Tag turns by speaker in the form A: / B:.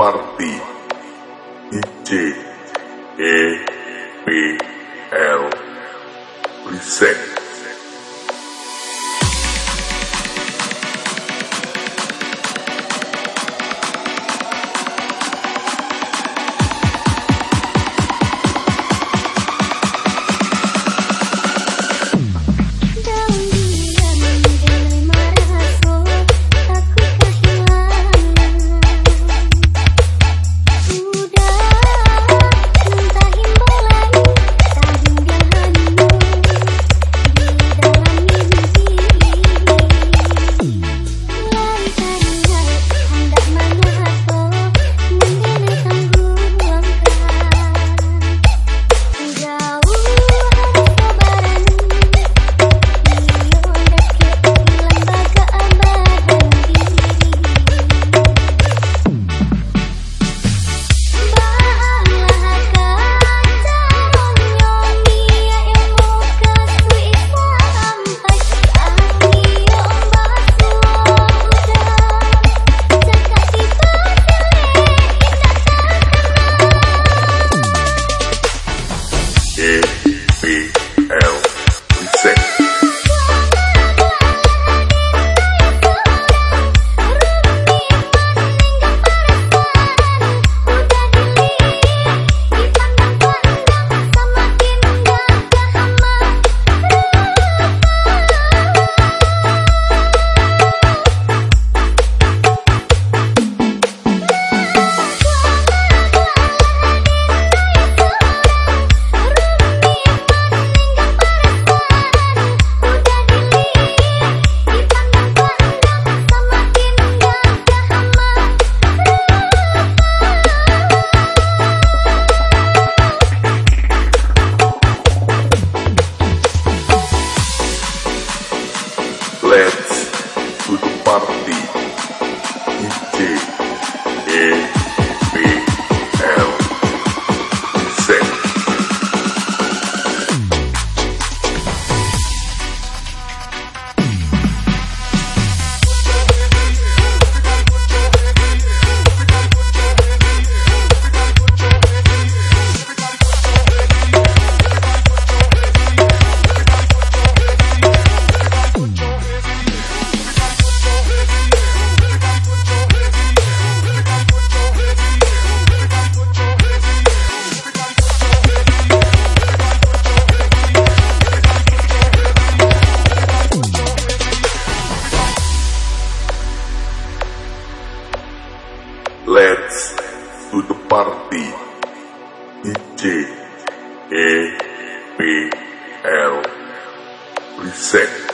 A: party J E P L Reset Let's party. I J E P L Reset.